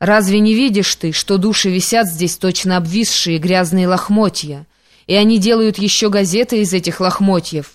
Разве не видишь ты, что души висят здесь точно обвисшие грязные лохмотья, и они делают еще газеты из этих лохмотьев?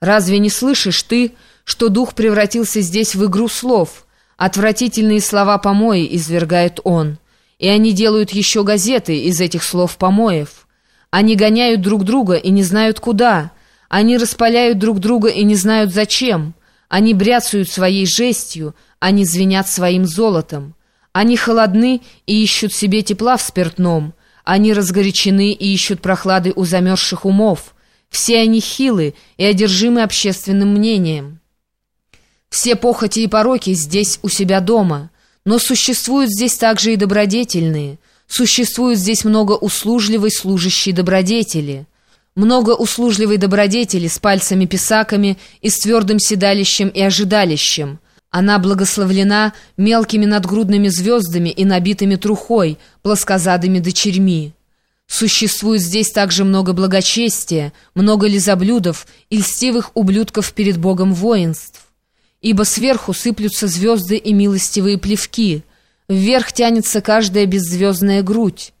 Разве не слышишь ты, что дух превратился здесь в игру слов? Отвратительные слова помои извергает он, и они делают еще газеты из этих слов помоев. Они гоняют друг друга и не знают куда, они распаляют друг друга и не знают зачем, они бряцают своей жестью, они звенят своим золотом. Они холодны и ищут себе тепла в спиртном. Они разгорячены и ищут прохлады у замерзших умов. Все они хилы и одержимы общественным мнением. Все похоти и пороки здесь у себя дома. Но существуют здесь также и добродетельные. Существует здесь много услужливой служащей добродетели. Много услужливой добродетели с пальцами-писаками и с твердым седалищем и ожидалищем. Она благословлена мелкими надгрудными звездами и набитыми трухой, плоскозадыми дочерьми. Существует здесь также много благочестия, много лизоблюдов и льстивых ублюдков перед Богом воинств. Ибо сверху сыплются звезды и милостивые плевки, вверх тянется каждая беззвездная грудь.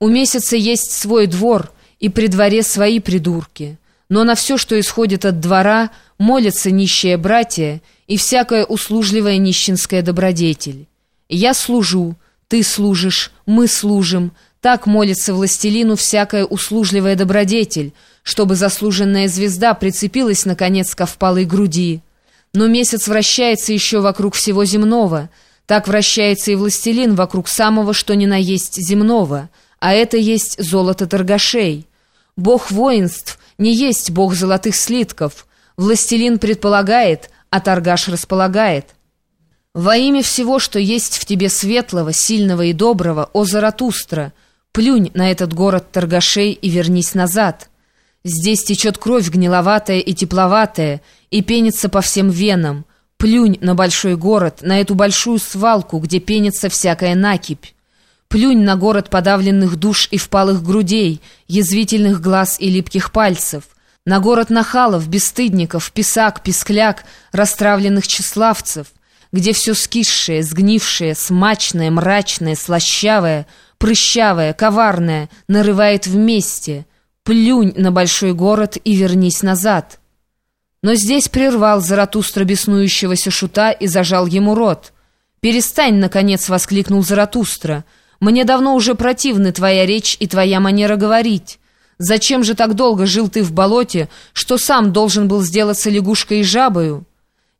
У месяца есть свой двор, и при дворе свои придурки, но на все, что исходит от двора, молятся нищие братья и всякая услужливая нищенская добродетель. Я служу, ты служишь, мы служим, так молится властелину всякая услужливая добродетель, чтобы заслуженная звезда прицепилась, наконец, ко впалой груди. Но месяц вращается еще вокруг всего земного, так вращается и властелин вокруг самого, что ни на есть земного, а это есть золото торгашей. Бог воинств не есть бог золотых слитков. Властелин предполагает, а торгаш располагает. Во имя всего, что есть в тебе светлого, сильного и доброго, о Заратустра, плюнь на этот город торгашей и вернись назад. Здесь течет кровь гниловатая и тепловатая, и пенится по всем венам. Плюнь на большой город, на эту большую свалку, где пенится всякая накипь. Плюнь на город подавленных душ и впалых грудей, язвительных глаз и липких пальцев, на город нахалов, бесстыдников, писак, пискляк, расстравленных тщеславцев, где все скисшее, сгнившее, смачное, мрачное, слащавое, прыщавое, коварное нарывает вместе. Плюнь на большой город и вернись назад. Но здесь прервал Заратустра беснующегося шута и зажал ему рот. «Перестань, наконец!» — воскликнул Заратустра — мне давно уже противны твоя речь и твоя манера говорить. Зачем же так долго жил ты в болоте, что сам должен был сделаться лягушкой и жабою?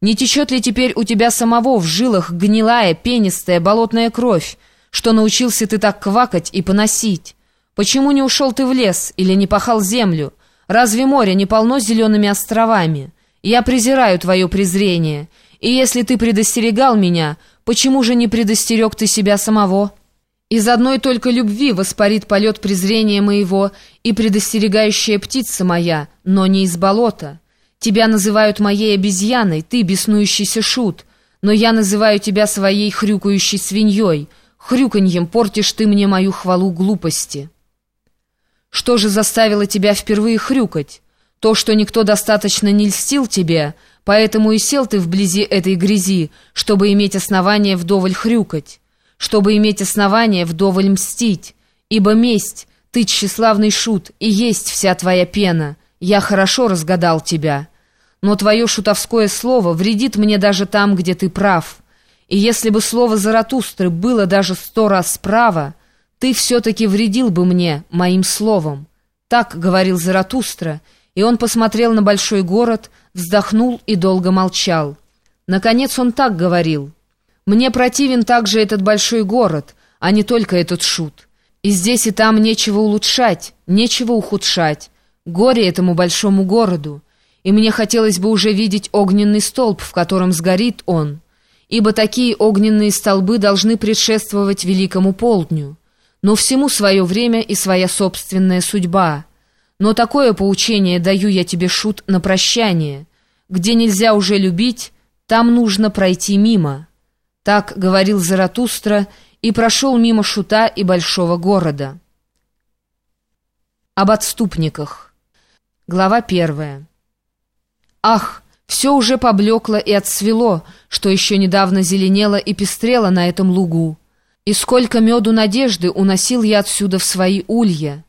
Не течет ли теперь у тебя самого в жилах гнилая, пенистая, болотная кровь, что научился ты так квакать и поносить? Почему не ушел ты в лес или не пахал землю? Разве море не полно зелеными островами? Я презираю твое презрение, и если ты предостерегал меня, почему же не предостерег ты себя самого?» Из одной только любви воспарит полет презрения моего и предостерегающая птица моя, но не из болота. Тебя называют моей обезьяной, ты беснующийся шут, но я называю тебя своей хрюкающей свиньей. Хрюканьем портишь ты мне мою хвалу глупости. Что же заставило тебя впервые хрюкать? То, что никто достаточно не льстил тебе, поэтому и сел ты вблизи этой грязи, чтобы иметь основание вдоволь хрюкать чтобы иметь основание вдоволь мстить, ибо месть, ты тщеславный шут, и есть вся твоя пена. Я хорошо разгадал тебя. Но твое шутовское слово вредит мне даже там, где ты прав. И если бы слово Заратустры было даже сто раз справа, ты все-таки вредил бы мне моим словом. Так говорил Заратустра, и он посмотрел на большой город, вздохнул и долго молчал. Наконец он так говорил — мне противен также этот большой город, а не только этот шут. И здесь и там нечего улучшать, нечего ухудшать. Горе этому большому городу. И мне хотелось бы уже видеть огненный столб, в котором сгорит он. Ибо такие огненные столбы должны предшествовать великому полдню. Но всему свое время и своя собственная судьба. Но такое поучение даю я тебе, шут, на прощание. Где нельзя уже любить, там нужно пройти мимо». Так говорил Заратустра и прошел мимо шута и большого города. Об отступниках. Глава первая. Ах, все уже поблекло и отсвело, что еще недавно зеленело и пестрело на этом лугу. И сколько меду надежды уносил я отсюда в свои улья.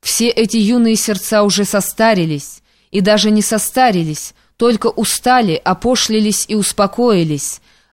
Все эти юные сердца уже состарились, и даже не состарились, только устали, опошлились и успокоились —